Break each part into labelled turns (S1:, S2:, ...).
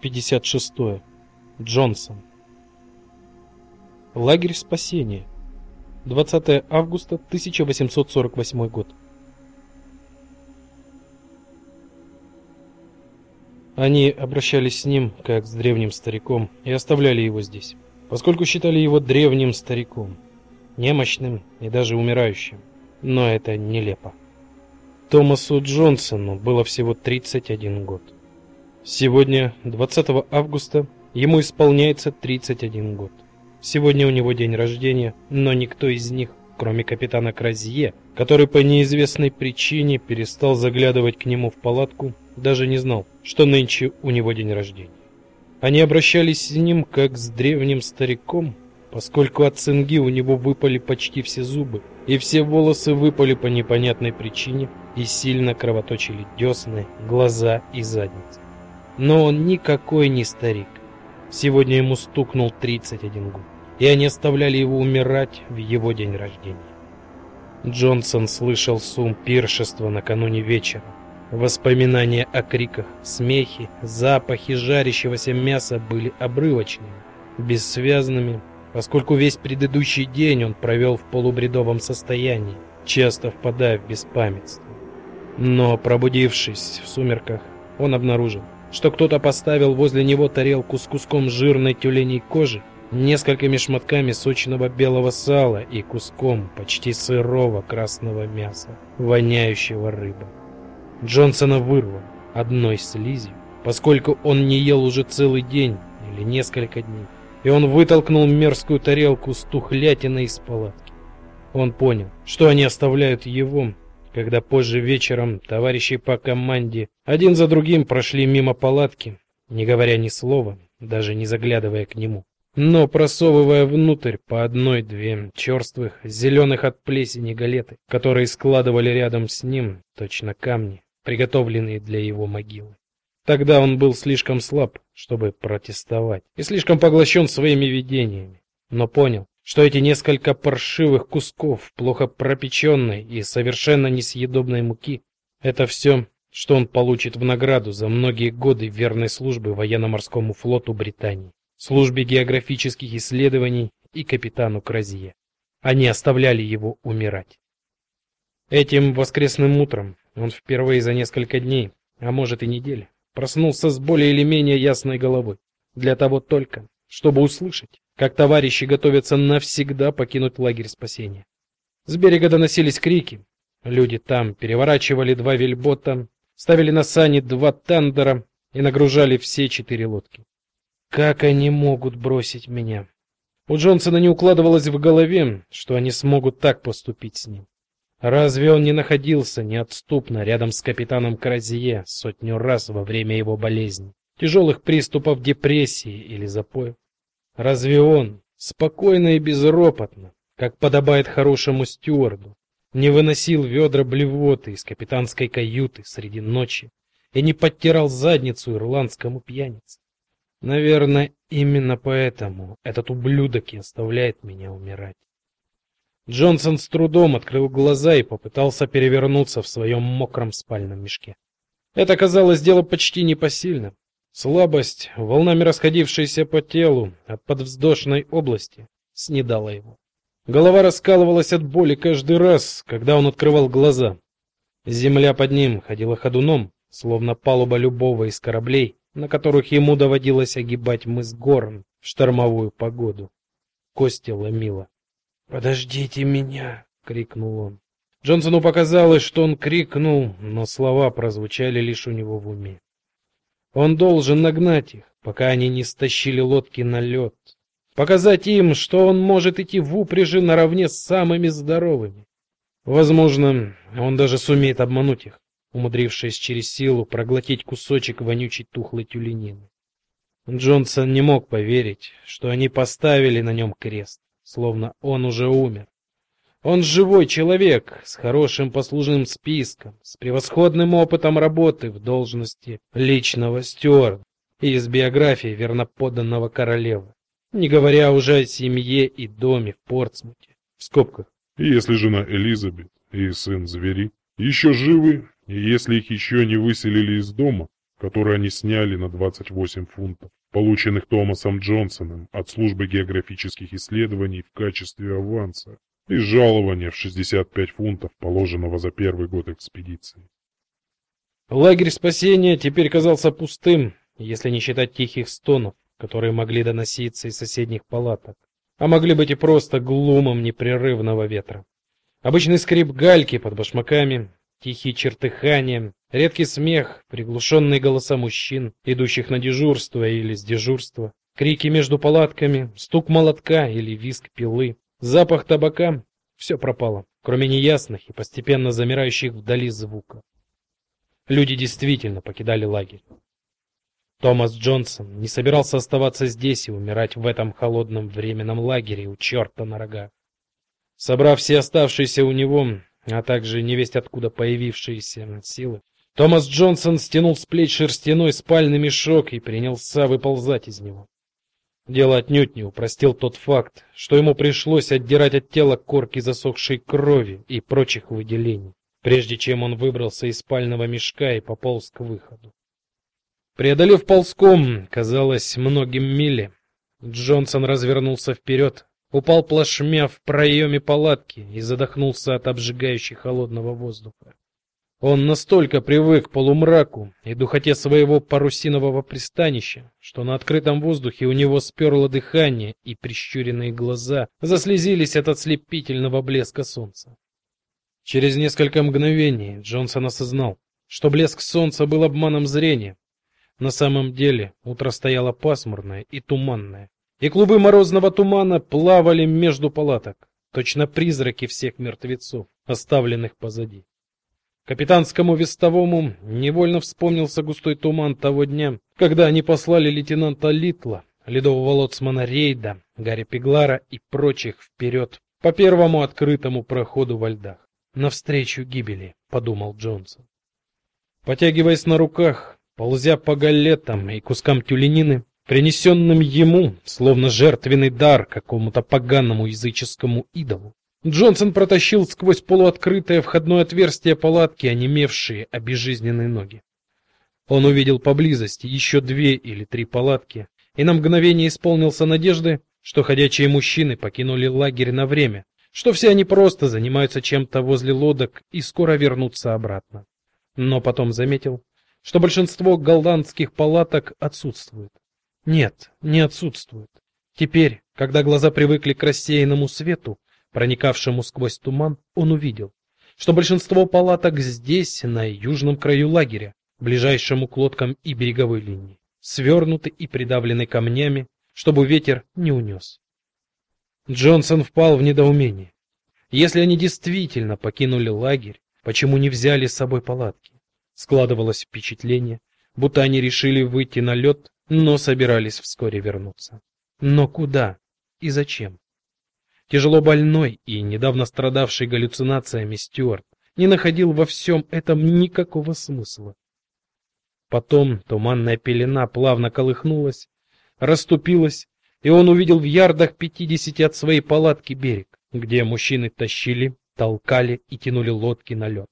S1: 56. Джонсон. Лагерь спасения. 20 августа 1848 год. Они обращались с ним как с древним стариком и оставляли его здесь, поскольку считали его древним стариком, немощным и даже умирающим. Но это нелепо. Томасу Джонсону было всего 31 год. Сегодня, 20 августа, ему исполняется 31 год. Сегодня у него день рождения, но никто из них, кроме капитана Кразье, который по неизвестной причине перестал заглядывать к нему в палатку, даже не знал, что нынче у него день рождения. Они обращались с ним как с древним стариком, поскольку от цинги у него выпали почти все зубы, и все волосы выпали по непонятной причине и сильно кровоточили десны, глаза и задница. Но он никакой не старик. Сегодня ему стукнул 31 год, и они оставляли его умирать в его день рождения. Джонсон слышал сум пиршества накануне вечера. Воспоминания о криках, смехе, запахе жарящегося мяса были обрывочными, бессвязными, поскольку весь предыдущий день он провел в полубредовом состоянии, часто впадая в беспамятство. Но пробудившись в сумерках, он обнаружил, что кто-то поставил возле него тарелку с куском жирной тюленей кожи, несколькими шматками сочного белого сала и куском почти сырого красного мяса, воняющего рыбой. Джонсона вырвало одной слизью, поскольку он не ел уже целый день или несколько дней, и он вытолкнул мерзкую тарелку с тухлятиной из палатки. Он понял, что они оставляют его, когда позже вечером товарищи по команде один за другим прошли мимо палатки, не говоря ни слова, даже не заглядывая к нему, но просовывая внутрь по одной-две черствых, зеленых от плесени галеты, которые складывали рядом с ним, точно камни, приготовленные для его могилы. Тогда он был слишком слаб, чтобы протестовать, и слишком поглощен своими видениями, но понял, что эти несколько паршивых кусков плохо пропеченной и совершенно несъедобной муки это все, что он получит в награду за многие годы верной службы военно-морскому флоту Британии, службе географических исследований и капитану Кразье. Они оставляли его умирать. Этим воскресным утром он впервые за несколько дней, а может и недель, проснулся с более или менее ясной головой, для того только, чтобы услышать, как товарищи готовятся навсегда покинуть лагерь спасения. С берега доносились крики. Люди там переворачивали два вельбота, ставили на сани два тандера и нагружали все четыре лодки. Как они могут бросить меня? У Джонсона не укладывалось в голове, что они смогут так поступить с ним. Разве он не находился неотступно рядом с капитаном Кразье сотню раз во время его болезни, тяжелых приступов депрессии или запоев? Разве он, спокойно и безропотно, как подобает хорошему стюарду, не выносил ведра блевоты из капитанской каюты среди ночи и не подтирал задницу ирландскому пьянице? Наверное, именно поэтому этот ублюдок и оставляет меня умирать. Джонсон с трудом открыл глаза и попытался перевернуться в своем мокром спальном мешке. Это казалось дело почти непосильным. Слабость, волнами расходившаяся по телу от подвздошной области, снедала его. Голова раскалывалась от боли каждый раз, когда он открывал глаза. Земля под ним ходила ходуном, словно палуба любого из кораблей, на которых ему доводилось огибать мыс Горн в штормовую погоду. Кости ломило. "Подождите меня", крикнул он. Джонсону показалось, что он крикнул, но слова прозвучали лишь у него в уме. Он должен нагнать их, пока они не стащили лодки на лед. Показать им, что он может идти в упряжи наравне с самыми здоровыми. Возможно, он даже сумеет обмануть их, умудрившись через силу проглотить кусочек вонючей тухлой тюленины. Джонсон не мог поверить, что они поставили на нем крест, словно он уже умер. Он живой человек с хорошим послужным списком, с превосходным опытом работы в должности личного стюарда и с биографией верноподданного королевы, не говоря уже о семье и доме в Портсмуте. В скобках.
S2: Если жена Элизабет и сын Звери еще живы, и если их еще не выселили из дома, который они сняли на 28 фунтов, полученных Томасом Джонсоном от службы географических исследований в качестве аванса, и жалования в 65 фунтов, положенного за первый год экспедиции.
S1: Лагерь спасения теперь казался пустым, если не считать тихих стонов, которые могли доноситься из соседних палаток, а могли быть и просто глумом непрерывного ветра. Обычный скрип гальки под башмаками, тихие чертыхания, редкий смех, приглушенные голоса мужчин, идущих на дежурство или с дежурства, крики между палатками, стук молотка или визг пилы, запах табака все пропало, кроме неясных и постепенно замирающих вдали звуков. Люди действительно покидали лагерь. Томас Джонсон не собирался оставаться здесь и умирать в этом холодном временном лагере у черта на рогах. Собрав все оставшиеся у него, а также невесть откуда появившиеся силы, Томас Джонсон стянул с плеч шерстяной спальный мешок и принялся выползать из него. Дело отнюдь не упростил тот факт, что ему пришлось отдирать от тела корки засохшей крови и прочих выделений, прежде чем он выбрался из спального мешка и пополз к выходу. Преодолев ползком, казалось, многим мили, Джонсон развернулся вперед, упал плашмя в проеме палатки и задохнулся от обжигающей холодного воздуха. Он настолько привык к полумраку и духоте своего парусинового пристанища, что на открытом воздухе у него сперло дыхание, и прищуренные глаза заслезились от ослепительного блеска солнца. Через несколько мгновений Джонсон осознал, что блеск солнца был обманом зрения. На самом деле утро стояло пасмурное и туманное, и клубы морозного тумана плавали между палаток, точно призраки всех мертвецов, оставленных позади. Капитанскому вестовому невольно вспомнился густой туман того дня, когда они послали лейтенанта Литла, ледового лоцмана Рейда, Гарри Пеглара и прочих вперед по первому открытому проходу во льдах, навстречу гибели, подумал Джонсон. Потягиваясь на руках, ползя по галетам и кускам тюленины, принесенным ему, словно жертвенный дар какому-то поганому языческому идолу. Джонсон протащил сквозь полуоткрытое входное отверстие палатки онемевшие, обезжизненные ноги. Он увидел поблизости еще две или три палатки, и на мгновение исполнился надежды, что ходячие мужчины покинули лагерь на время, что все они просто занимаются чем-то возле лодок и скоро вернутся обратно. Но потом заметил, что большинство голландских палаток отсутствует. Нет, не отсутствуют. Теперь, когда глаза привыкли к рассеянному свету, проникавшему сквозь туман, он увидел, что большинство палаток здесь, на южном краю лагеря, ближайшему к лодкам и береговой линии, свернуты и придавлены камнями, чтобы ветер не унес. Джонсон впал в недоумение. Если они действительно покинули лагерь, почему не взяли с собой палатки? Складывалось впечатление, будто они решили выйти на лед но собирались вскоре вернуться. Но куда и зачем? Тяжело больной и недавно страдавший галлюцинациями Стюарт не находил во всем этом никакого смысла. Потом туманная пелена плавно колыхнулась, расступилась, и он увидел в ярдах пятидесяти от своей палатки берег, где мужчины тащили, толкали и тянули лодки на лед.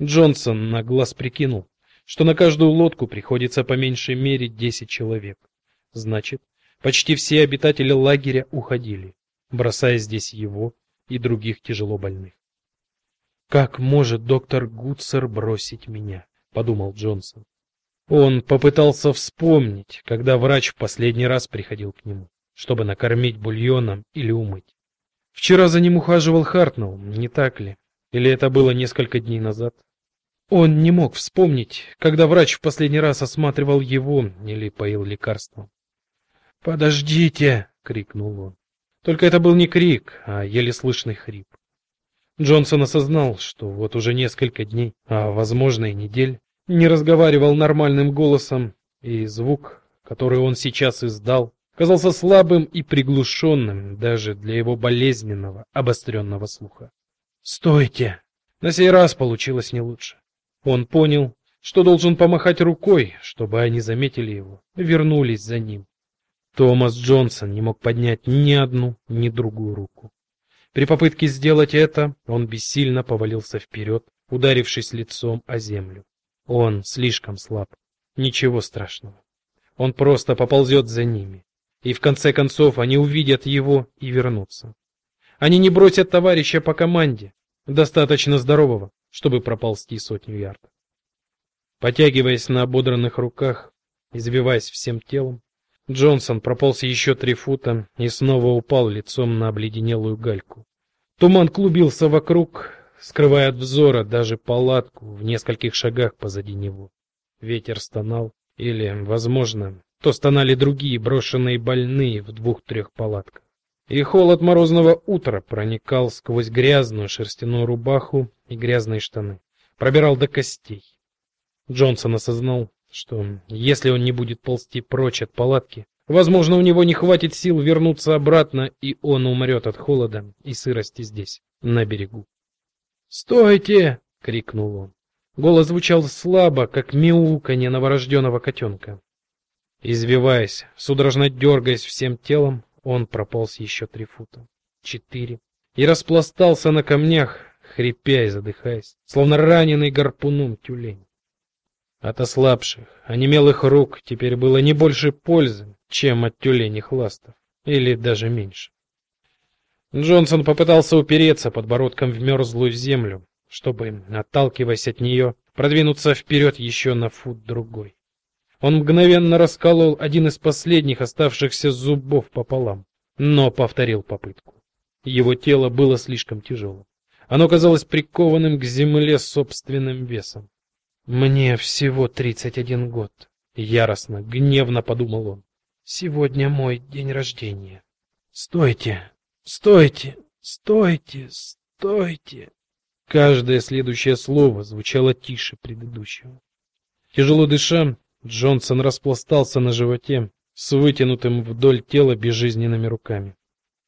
S1: Джонсон на глаз прикинул, что на каждую лодку приходится по меньшей мере 10 человек. Значит, почти все обитатели лагеря уходили, бросая здесь его и других тяжело больных. Как может доктор Гудсер бросить меня, подумал Джонсон. Он попытался вспомнить, когда врач в последний раз приходил к нему, чтобы накормить бульоном или умыть. Вчера за ним ухаживал Хартнелл, не так ли? Или это было несколько дней назад? Он не мог вспомнить, когда врач в последний раз осматривал его или поил лекарством. "Подождите!" крикнул он. Только это был не крик, а еле слышный хрип. Джонсон осознал, что вот уже несколько дней, а возможно и недель, не разговаривал нормальным голосом, и звук, который он сейчас издал, казался слабым и приглушенным даже для его болезненного, обостренного слуха. "Стойте!" На сей раз получилось не лучше. Он понял, что должен помахать рукой, чтобы они заметили его, вернулись за ним. Томас Джонсон не мог поднять ни одну, ни другую руку. При попытке сделать это, он бессильно повалился вперед, ударившись лицом о землю. Он слишком слаб. Ничего страшного. Он просто поползет за ними, и в конце концов они увидят его и вернутся. Они не бросят товарища по команде, достаточно здорового, чтобы проползти сотню ярдов. Потягиваясь на ободранных руках, извиваясь всем телом, Джонсон прополз еще три фута и снова упал лицом на обледенелую гальку. Туман клубился вокруг, скрывая от взора даже палатку в нескольких шагах позади него. Ветер стонал, или, возможно, то стонали другие брошенные больные в двух-трех палатках. И холод морозного утра проникал сквозь грязную шерстяную рубаху и грязные штаны, пробирал до костей. Джонсон осознал, что если он не будет ползти прочь от палатки, возможно, у него не хватит сил вернуться обратно, и он умрет от холода и сырости здесь, на берегу. "Стойте!" крикнул он. Голос звучал слабо, как мяуканье новорожденного котенка. Извиваясь, судорожно дергаясь всем телом, он прополз еще три фута, четыре, и распластался на камнях, хрипя и задыхаясь, словно раненый гарпуном тюлень. От ослабших, онемелых рук теперь было не больше пользы, чем от тюленей ластов, или даже меньше. Джонсон попытался упереться подбородком в мерзлую землю, чтобы, отталкиваясь от нее, продвинуться вперед еще на фут другой. Он мгновенно расколол один из последних оставшихся зубов пополам, но повторил попытку. Его тело было слишком тяжелым. Оно казалось прикованным к земле собственным весом. Мне всего тридцать один год, яростно, гневно подумал он. Сегодня мой день рождения. Стойте, стойте, стойте, стойте. Каждое следующее слово звучало тише предыдущего. Тяжело дыша, Джонсон распластался на животе с вытянутым вдоль тела безжизненными руками.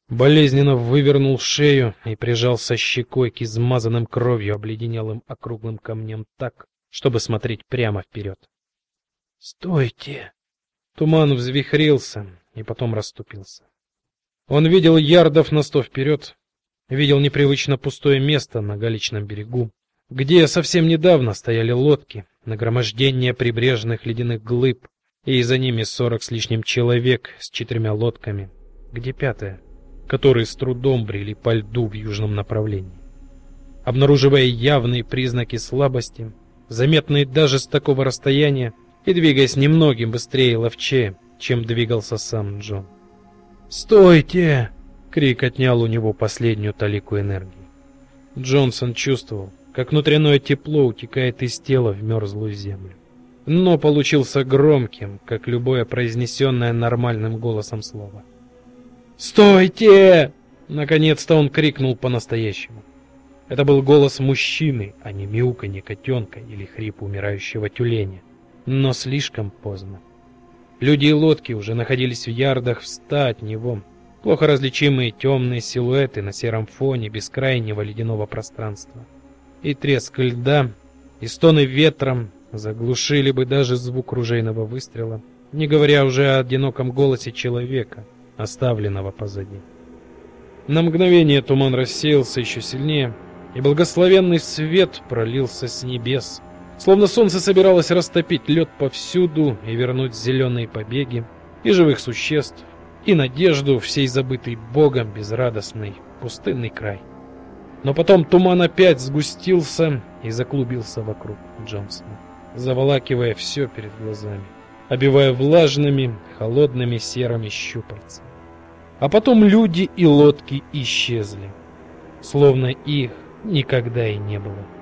S1: Болезненно вывернул шею и прижался щекой к измазанным кровью обледенелым округлым камням так, чтобы смотреть прямо вперед. "Стойте!" Туман взвихрился и потом расступился. Он видел ярдов на сто вперед, видел непривычно пустое место на галечном берегу, где совсем недавно стояли лодки, нагромождение прибрежных ледяных глыб, и за ними сорок с лишним человек с четырьмя лодками. Где пятая, которые с трудом брели по льду в южном направлении. Обнаруживая явные признаки слабости, заметные даже с такого расстояния, и двигаясь немногим быстрее и ловчее, чем двигался сам Джон. "Стойте!" крик отнял у него последнюю талику энергии. Джонсон чувствовал, как внутреннее тепло утекает из тела в мерзлую землю. Но получился громким, как любое произнесенное нормальным голосом слово. "Стойте!" наконец-то он крикнул по-настоящему. Это был голос мужчины, а не мяуканье котенка или хрип умирающего тюленя. Но слишком поздно. Люди и лодки уже находились в ярдах в ста от него, плохо различимые темные силуэты на сером фоне бескрайнего ледяного пространства. И треск льда, и стоны ветром заглушили бы даже звук ружейного выстрела, не говоря уже о одиноком голосе человека, оставленного позади. На мгновение туман рассеялся еще сильнее, и благословенный свет пролился с небес, словно солнце собиралось растопить лед повсюду и вернуть зеленые побеги и живых существ, и надежду всей забытой Богом безрадостный пустынный край. Но потом туман опять сгустился и заклубился вокруг Джонсона, заволакивая все перед глазами, обивая влажными, холодными серыми щупальцами. А потом люди и лодки исчезли, словно их никогда и не было.